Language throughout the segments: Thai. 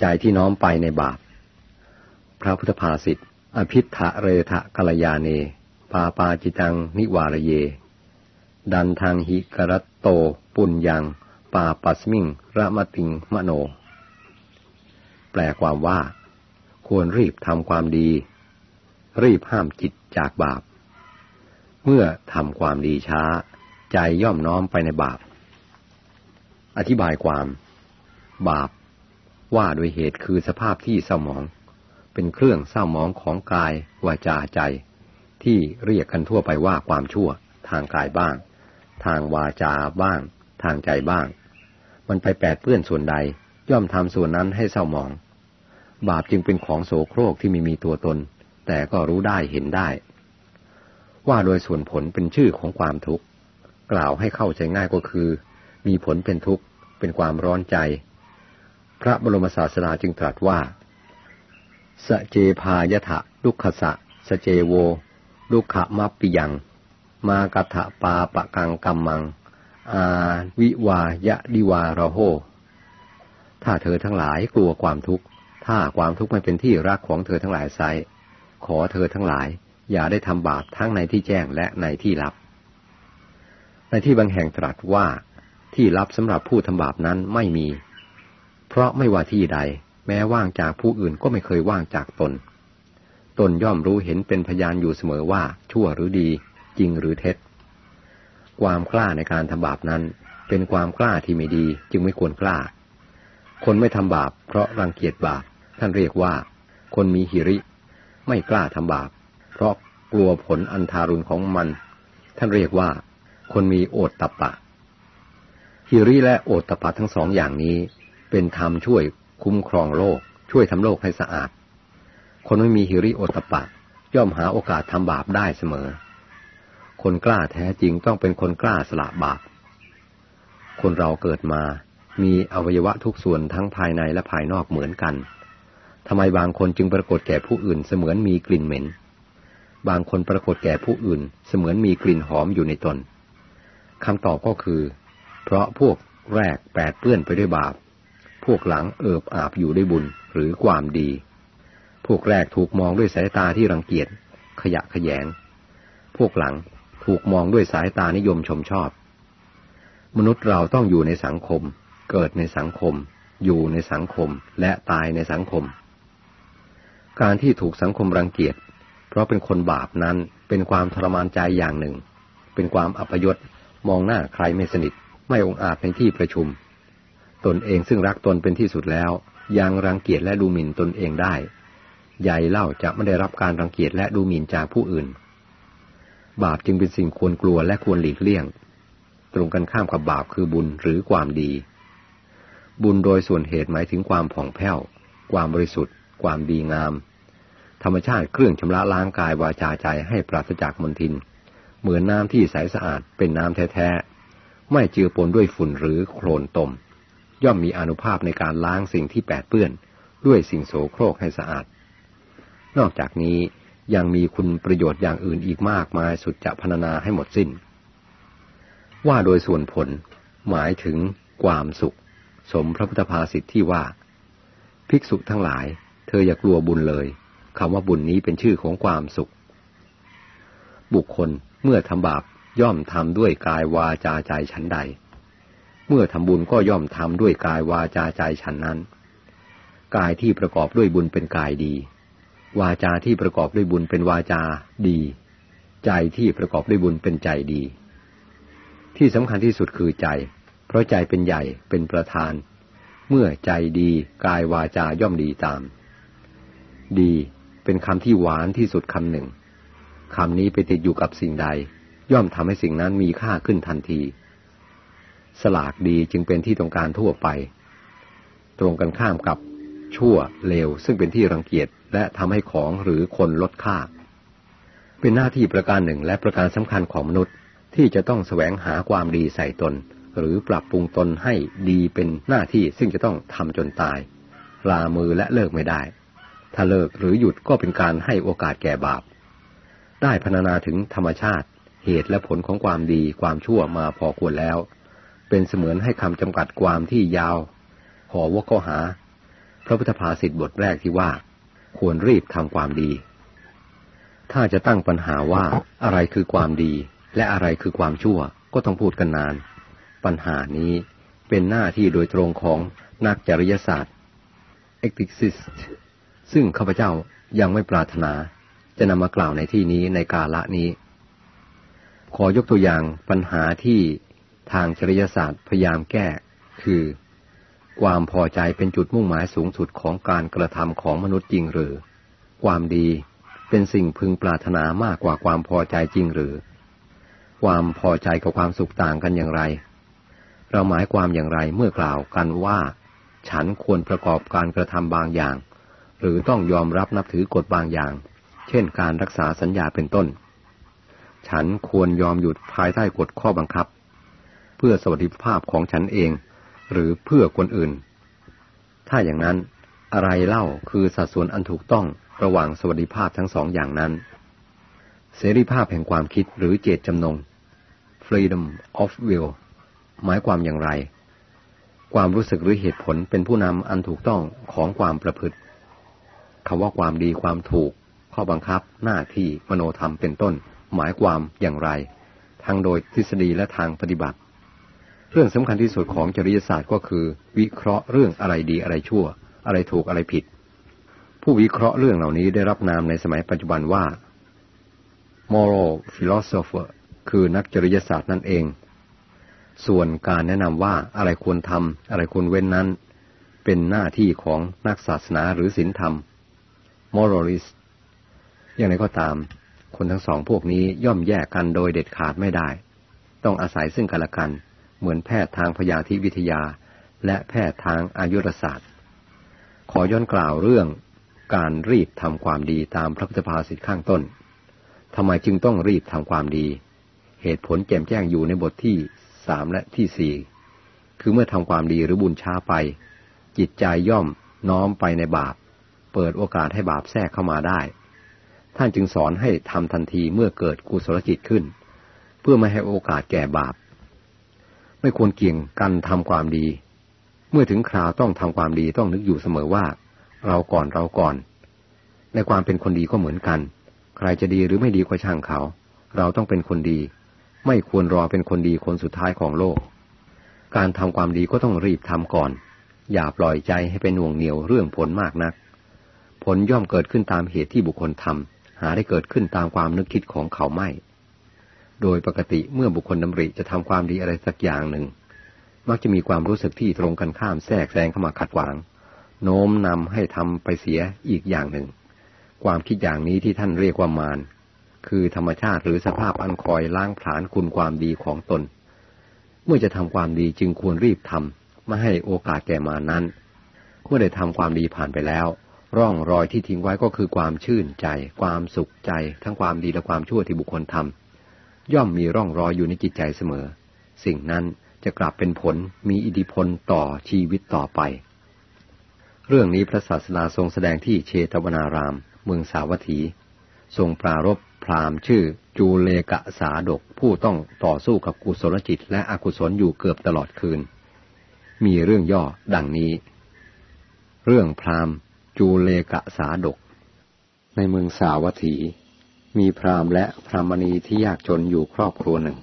ใจที่น้อมไปในบาป พระพุทธภาษิตอภิธะเรทะกัลยาเน ปาปาจิตังนิวารเย ดันทางหิกรัตโต ปุญญัง ปาปัสมิงระมติงมโน แปลความว่า ควรรีบทำความดี รีบห้ามจิตจากบาป เมื่อทำความดีช้า ใจย่อมน้อมไปในบาป อธิบายความ บาป ว่าโดยเหตุคือสภาพที่เศร้าหมอง เป็นเครื่องเศร้าหมองของกายวาจาใจ ที่เรียกกันทั่วไปว่าความชั่ว ทางกายบ้าง ทางวาจาบ้าง ทางใจบ้าง มันไปแปดเปื้อนส่วนใด ย่อมทำส่วนนั้นให้เศร้าหมอง บาปจึงเป็นของโสโครกที่ไม่มีตัวตน แต่ก็รู้ได้เห็นได้ ว่าโดยส่วนผลเป็นชื่อของความทุกข์ กล่าวให้เข้าใจง่ายก็คือ มีผลเป็นทุกข์ เป็นความร้อนใจ พระบรมศาสดาจึงตรัสว่า สเจพายะทะลุกขสะสเจโว ลุกขมัปปิยัง มากถะปาปะกังกัมมัง อาวิวายะดิวาระโห ถ้าเธอทั้งหลายกลัวความทุกข์ ถ้าความทุกข์ไม่เป็นที่รักของเธอทั้งหลายไซขอเธอทั้งหลาย อย่าได้ทำบาปทั้งในที่แจ้งและในที่ลับ ในที่บางแห่งตรัสว่าที่ลับสำหรับผู้ทำบาปนั้นไม่มี เพราะไม่ว่าที่ใด แม้ว่างจากผู้อื่นก็ไม่เคยว่างจากตน ตนย่อมรู้เห็นเป็นพยานอยู่เสมอว่าชั่วหรือดี จริงหรือเท็จ ความกล้าในการทำบาปนั้น เป็นความกล้าที่ไม่ดีจึงไม่ควรกล้า คนไม่ทำบาป เพราะรังเกียจบาป ท่านเรียกว่า คนมีหิริ ไม่กล้าทำบาป เพราะกลัวผลอันทารุณของมัน ท่านเรียกว่า คนมีโอตตะปะหิริและโอตตะปะทั้งสองอย่างนี้ เป็นธรรมช่วยคุ้มครองโลก ช่วยทำโลกให้สะอาด คนไม่มีหิริโอตปะ ย่อมหาโอกาสทำบาปได้เสมอ คนกล้าแท้จริงต้องเป็นคนกล้าสละบาป คนเราเกิดมามีอวัยวะทุกส่วนทั้งภายในและภายนอกเหมือนกันทำไมบางคนจึงปรากฏแก่ผู้อื่นเสมือนมีกลิ่นเหม็น บางคนปรากฏแก่ผู้อื่นเสมือนมีกลิ่นหอมอยู่ในตนคำตอบก็คือ เพราะพวกแรกแปดเปื้อนไปด้วยบาป พวกหลังเอิบอาบอยู่ด้วยบุญหรือความดี พวกแรกถูกมองด้วยสายตาที่รังเกียจ ขยะขยง พวกหลังถูกมองด้วยสายตานิยมชมชอบ มนุษย์เราต้องอยู่ในสังคม เกิดในสังคม อยู่ในสังคมและตายในสังคม การที่ถูกสังคมรังเกียจ เพราะเป็นคนบาปนั้นเป็นความทรมานใจอย่างหนึ่ง เป็นความอัปยศมองหน้าใครไม่สนิท ไม่องอาจในที่ประชุม ตนเองซึ่งรักตนเป็นที่สุดแล้ว ยังรังเกียจและดูหมิ่นตนเองได้ ใหญ่เล่าจะไม่ได้รับการรังเกียจและดูหมิ่นจากผู้อื่น บาปจึงเป็นสิ่งควรกลัวและควรหลีกเลี่ยง ตรงกันข้ามกับบาปคือบุญหรือความดี บุญโดยส่วนเหตุหมายถึงความผ่องแผ้ว ความบริสุทธิ์ ความดีงาม ธรรมชาติเครื่องชำระล้างกายวาจาใจให้ปราศจากมลทิน เหมือนน้ำที่ใสสะอาดเป็นน้ำแท้ๆ ไม่เจือปนด้วยฝุ่นหรือโคลนตม ย่อมมีอนุภาพในการล้างสิ่งที่แปดเปื้อน ด้วยสิ่งโสโครกให้สะอาด นอกจากนี้ยังมีคุณประโยชน์อย่างอื่นอีกมากมายสุดจะพรรณนาให้หมดสิน้น ว่าโดยส่วนผลหมายถึงความสุข สมพระพุทธภาษิตที่ว่า ภิกษุทั้งหลาย เธออย่ากลัวบุญเลยคำว่าบุญนี้เป็นชื่อของความสุข บุคคลเมื่อทำบาปย่อมทำด้วยกายวาจาใจฉันใด เมื่อทำบุญก็ย่อมทำด้วยกายวาจาใจฉันนั้น กายที่ประกอบด้วยบุญเป็นกายดี วาจาที่ประกอบด้วยบุญเป็นวาจาดี ใจที่ประกอบด้วยบุญเป็นใจดี ที่สำคัญที่สุดคือใจ เพราะใจเป็นใหญ่เป็นประธาน เมื่อใจดีกายวาจาย่อมดีตาม ดีเป็นคำที่หวานที่สุดคำหนึ่งคำนี้ไปติดอยู่กับสิ่งใด ย่อมทำให้สิ่งนั้นมีค่าขึ้นทันที สลากดีจึงเป็นที่ต้องการทั่วไป ตรงกันข้ามกับชั่วเลวซึ่งเป็นที่รังเกียจและทำให้ของหรือคนลดค่า เป็นหน้าที่ประการหนึ่งและประการสำคัญของมนุษย์ที่จะต้องแสวงหาความดีใส่ตน หรือปรับปรุงตนให้ดีเป็นหน้าที่ซึ่งจะต้องทำจนตายลามือและเลิกไม่ได้ ถ้าเลิกหรือหยุดก็เป็นการให้โอกาสแก่บาป ได้พรรณนาถึงธรรมชาติ เหตุและผลของความดีความชั่วมาพอควรแล้ว เป็นเสมือนให้คำจำกัดความที่ยาว ห่อวก็หา พระพุทธภาษิตบทแรกที่ว่า ควรรีบทำความดี ถ้าจะตั้งปัญหาว่าอะไรคือความดี และอะไรคือความชั่วก็ต้องพูดกันนาน ปัญหานี้เป็นหน้าที่โดยตรงของนักจริยศาสตร์ ethics ซึ่งข้าพเจ้ายังไม่ปรารถนา จะนำมากล่าวในที่นี้ในกาละนี้ ขอยกตัวอย่างปัญหาที่ ทางจริยศาสตร์พยายามแก้ คือ ความพอใจเป็นจุดมุ่งหมายสูงสุดของการกระทำของมนุษย์จริงหรือ ความดีเป็นสิ่งพึงปรารถนามากกว่าความพอใจจริงหรือ ความพอใจกับความสุขต่างกันอย่างไร เราหมายความอย่างไรเมื่อกล่าวกันว่า ฉันควรประกอบการกระทำบางอย่าง หรือต้องยอมรับนับถือกฎบางอย่าง เช่น การรักษาสัญญาเป็นต้น ฉันควรยอมหยุดภายใต้กฎข้อบังคับ เพื่อสวัสดิภาพของฉันเอง หรือเพื่อคนอื่น ถ้าอย่างนั้นอะไรเล่าคือสัดส่วนอันถูกต้องระหว่างสวัสดิภาพทั้งสองอย่างนั้น เสรีภาพแห่งความคิดหรือเจตจำนง freedom of will หมายความอย่างไร ความรู้สึกหรือเหตุผลเป็นผู้นำอันถูกต้องของความประพฤติคำว่าความดีความถูก ข้อบังคับ หน้าที่มโนธรรมเป็นต้น หมายความอย่างไร ทั้งโดยทฤษฎีและทางปฏิบัติ รื่องสำคัญที่สุดของจริยศาสตร์ก็คือ วิเคราะห์เรื่องอะไรดีอะไรชั่ว อะไรถูกอะไรผิด ผู้วิเคราะห์เรื่องเหล่านี้ได้รับนามในสมัยปัจจุบันว่า moral philosopher คือนักจริยศาสตร์นั่นเอง ส่วนการแนะนำว่าอะไรควรทำอะไรควรเว้นนั้น เป็นหน้าที่ของนักศาสนาหรือศีลธรรม moralist อย่างไรก็ตาม คนทั้งสองพวกนี้ย่อมแยกกันโดยเด็ดขาดไม่ได้ ต้องอาศัยซึ่งกันและกัน เหมือนแพทย์ทางพยาธิวิทยา และแพทย์ทางอายุรศาสตร์ ขอย้อนกล่าวเรื่องการรีบทำความดีตามพระพุทธภาษิตข้างต้นทำไมจึงต้องรีบทำความดี เหตุผลแจ่มแจ้งอยู่ในบทที่สามและที่สี่คือเมื่อทำความดีหรือบุญช้าไป จิตใจย่อมน้อมไปในบาป เปิดโอกาสให้บาปแทรกเข้ามาได้ ท่านจึงสอนให้ทำทันทีเมื่อเกิดกุศลจิตขึ้น เพื่อไม่ให้โอกาสแก่บาป ไม่ควรเกี่ยงกันทำความดี เมื่อถึงคราวต้องทำความดีต้องนึกอยู่เสมอว่า เราก่อนเราก่อน ในความเป็นคนดีก็เหมือนกัน ใครจะดีหรือไม่ดีก็ช่างเขา เราต้องเป็นคนดี ไม่ควรรอเป็นคนดีคนสุดท้ายของโลก การทำความดีก็ต้องรีบทำก่อน อย่าปล่อยใจให้เป็นห่วงเหนียวเรื่องผลมากนัก ผลย่อมเกิดขึ้นตามเหตุที่บุคคลทำหาได้เกิดขึ้นตามความนึกคิดของเขาไม่ โดยปกติเมื่อบุคคลดำริจะทำความดีอะไรสักอย่างหนึ่ง มักจะมีความรู้สึกที่ตรงกันข้ามแทรกแซงเข้ามาขัดขวาง โน้มนำให้ทำไปเสียอีกอย่างหนึ่ง ความคิดอย่างนี้ที่ท่านเรียกว่ามารคือธรรมชาติหรือสภาพอันคอยล้างผลาญคุณความดีของตน เมื่อจะทำความดีจึงควรรีบทำไม่ให้โอกาสแก่มานั้น เมื่อได้ทำความดีผ่านไปแล้ว ร่องรอยที่ทิ้งไว้ก็คือความชื่นใจ ความสุขใจ ทั้งความดีและความชั่วที่บุคคลทำ ย่อมมีร่องรอยอยู่ในจิตใจเสมอ สิ่งนั้นจะกลับเป็นผลมีอิทธิพลต่อชีวิตต่อไป เรื่องนี้พระศาสดาทรงแสดงที่เชตวนาราม เมืองสาวัตถี ทรงปรารบพรามชื่อจูเลกะสาดกผู้ต้องต่อสู้กับกุศลจิตและอกุศลอยู่เกือบตลอดคืน มีเรื่องย่อดังนี้ เรื่องพรามจูเลกะสาดก ในเมืองสาวัตถี มีพราหมณ์และพรามณีที่ยากจนอยู่ครอบครัวหนึ่ง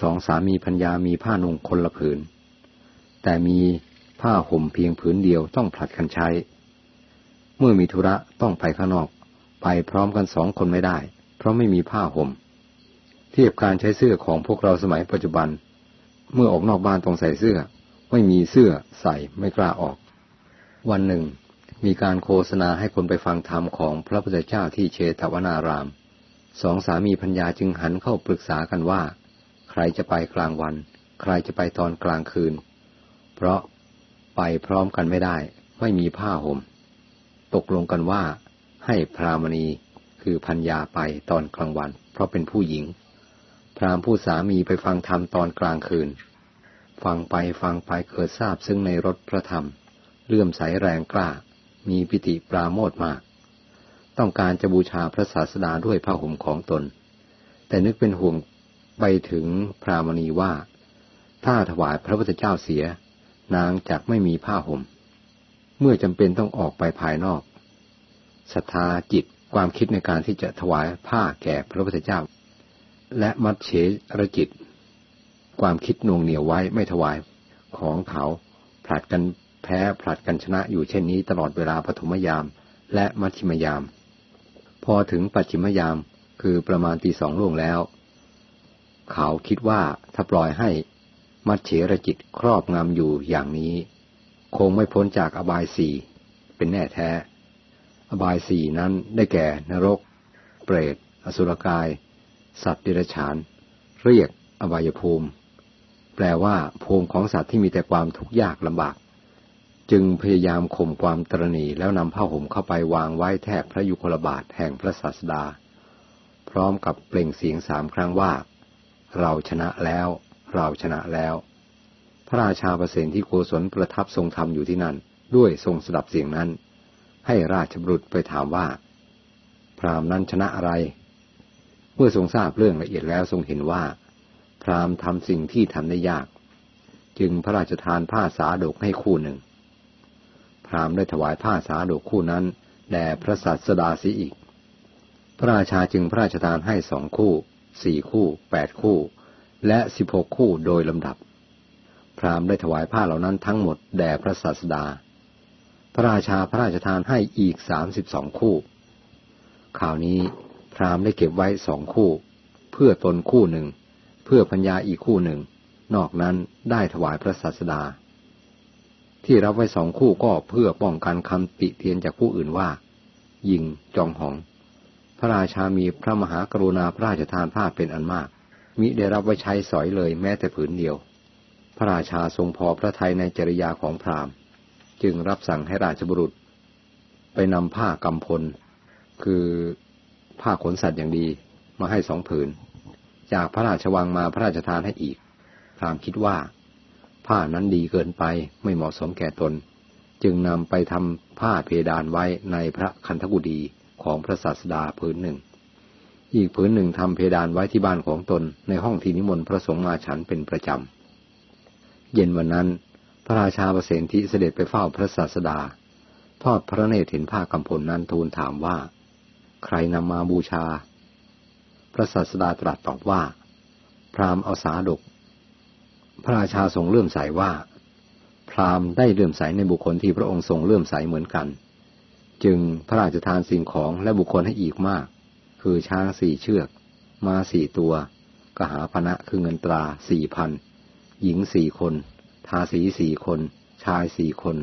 สองสามีพัญญามีผ้านุ่งคนละผืน แต่มีผ้าห่มเพียงผืนเดียวต้องผลัดกันใช้ เมื่อมีธุระต้องไปข้างนอก ไปพร้อมกันสองคนไม่ได้ เพราะไม่มีผ้าห่ม เทียบการใช้เสื้อของพวกเราสมัยปัจจุบัน เมื่อออกนอกบ้านต้องใส่เสื้อ ไม่มีเสื้อใส่ไม่กล้าออก วันหนึ่ง มีการโฆษณาให้คนไปฟังธรรมของพระพุทธเจ้าที่เชตวนาราม สองสามีพัญญาจึงหันเข้าปรึกษากันว่า ใครจะไปกลางวัน ใครจะไปตอนกลางคืน เพราะไปพร้อมกันไม่ได้ ไม่มีผ้าหม่ม ตกลงกันว่า ให้พรามณีคือพัญญาไปตอนกลางวัน เพราะเป็นผู้หญิง พรามผู้สามีไปฟังธรรมตอนกลางคืน ฟังไปฟังไปเกิดทราบซึ่งในรถพระธรรม เลื่อมใสแรงกล้า มีปิติปราโมทมาก ต้องการจะบูชาพระศาสดาด้วยผ้าห่มของตน แต่นึกเป็นห่วงไปถึงพรามณีว่า ถ้าถวายพระพุทธเจ้าเสีย นางจักไม่มีผ้าห่ม เมื่อจำเป็นต้องออกไปภายนอกศรัทธาจิตความคิดในการที่จะถวายผ้าแก่พระพุทธเจ้า และมัดเฉรจิต ความคิดนวงเหนียวไว้ไม่ถวายของเขาผลัดกัน แพ้ผลัดกันชนะอยู่เช่นนี้ตลอดเวลาปฐมยาม และมัชชิมยาม พอถึงปัจฉิมยาม คือประมาณตีสองล่วงแล้ว เขาคิดว่าถ้าปล่อยให้มัดเฉรจิตครอบงำอยู่อย่างนี้ คงไม่พ้นจากอบายสี่เป็นแน่แท้ อบายสี่นั้นได้แก่นรก เปรต อสุรกาย สัตว์เดรัจฉาน เรียกอบายภูมิ แปลว่าภูมิของสัตว์ที่มีแต่ความทุกข์ยากลำบาก จึงพยายามข่มความตรณีแล้วนำผ้าห่มเข้าไปวางไว้แทบพระยุคลบาทแห่งพระศาสดา พร้อมกับเปล่งเสียงสามครั้งว่า เราชนะแล้ว เราชนะแล้ว พระราชาประเสนที่โกศลประทับทรงธรรมอยู่ที่นั่น ด้วยทรงสดับเสียงนั้น ให้ราชบุตรไปถามว่า พรามนั้นชนะอะไร เมื่อทรงทราบเรื่องละเอียดแล้วทรงเห็นว่า พรามทำสิ่งที่ทำได้ยาก จึงพระราชทานผ้าสาดกให้คู่หนึ่ง พรามได้ถวายผ้าสาดกคู่นั้นแด่พระสัสดาสีอีก พระราชาจึงพระราชทานให้สองคู่ สี่คู่แปดคู่ และสิบหกคู่โดยลำดับ พราหมณ์ได้ถวายผ้าเหล่านั้นทั้งหมดแด่พระศาสดา พระราชาพระราชทานให้อีกสามสิบสองคู่ข่าวนี้พราหมณ์ได้เก็บไว้สองคู่ เพื่อตนคู่หนึ่ง เพื่อพัญญาอีกคู่หนึ่ง นอกนั้นได้ถวายพระศาสดา ที่รับไว้สองคู่ก็เพื่อป้องกันคำติเตียนจากผู้อื่นว่า ยิงจองหอง พระราชามีพระมหากรุณาพระราชทานผ้าเป็นอันมาก มิได้รับไว้ใช้สอยเลยแม้แต่ผืนเดียว พระราชาทรงพอพระทัยในจริยาของพราหมณ์ จึงรับสั่งให้ราชบุรุษ ไปนำผ้ากำพล คือผ้าขนสัตว์อย่างดีมาให้สองผืน จากพระราชวังมาพระราชทานให้อีกพราหมณ์คิดว่า ผ้านั้นดีเกินไปไม่เหมาะสมแก่ตน จึงนำไปทำผ้าเพดานไว้ในพระคันธกุฎีของพระศาสดาผืนหนึ่ง อีกผืนหนึ่งทำเพดานไว้ที่บ้านของตนในห้องที่นิมนต์พระสงฆ์มาฉันเป็นประจำ เย็นวันนั้น พระราชาประเสนที่เสด็จไปเฝ้าพระศาสดา ทอดพระเนตรเห็นผ้ากำพลนั้นทูลถามว่า ใครนำมาบูชา พระศาสดาตรัสตอบว่า พราหมณ์เอาสาดก พระราชาทรงเลื่อมใสว่า พราหมณ์ได้เลื่อมใสในบุคคลที่พระองค์ทรงเลื่อมใสเหมือนกัน จึงพระราชทานสิ่งของและบุคคลให้อีกมาก คือช้างสี่เชือกมาสี่ตัว กหาพนะคือเงินตราสี่พันหญิงสี่คน ทาสีสี่คน ชายสี่คน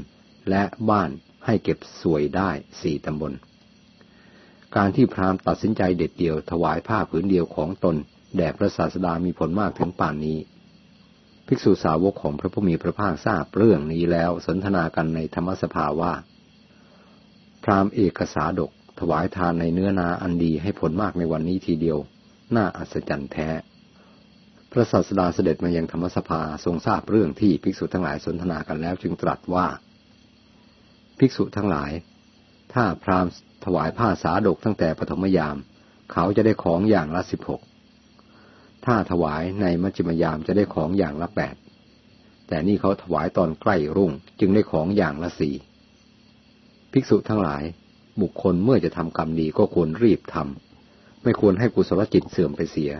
และบ้านให้เก็บสวยได้สี่ตำบล การที่พราหมณ์ตัดสินใจเด็ดเดี่ยวถวายผ้าผืนเดียวของตนแด่พระศาสดามีผลมากถึงป่านนี้ ภิกษุสาวกของพระผู้มีพระภาคทราบเรื่องนี้แล้วสนทนากันในธรรมสภาว่า พราหมณ์เอกสาดก ถวายทานในเนื้อนาอันดีให้ผลมากในวันนี้ทีเดียว น่าอัศจรรย์แท้ พระศาสดาเสด็จมายังธรรมสภาทรงทราบเรื่องที่ภิกษุทั้งหลายสนทนากันแล้วจึงตรัสว่า ภิกษุทั้งหลาย ถ้าพราหมณ์ถวายผ้าสาดกตั้งแต่ปฐมยาม เขาจะได้ของอย่างละสิบหก ถ้าถวายในมัจจิมยามจะได้ของอย่างละแปด แต่นี่เขาถวายตอนใกล้รุ่งจึงได้ของอย่างละสี่ ภิกษุทั้งหลาย บุคคลเมื่อจะทำกรรมดีก็ควรรีบทำ ไม่ควรให้กุศลจิตเสื่อมไปเสีย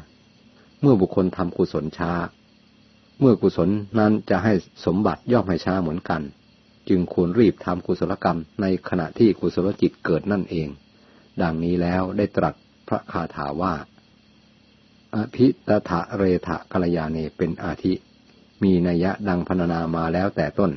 เมื่อบุคคลทำกุศลช้า เมื่อกุศลนั้นจะให้สมบัติย่อมให้ช้าเหมือนกัน จึงควรรีบทำกุศลกรรมในขณะที่กุศลจิตเกิดนั่นเอง ดังนี้แล้วได้ตรัสพระคาถาว่า อภิตถะเรทะกัลยาเนเป็นอาทิ มีนัยยะดังพรรณนามาแล้วแต่ต้น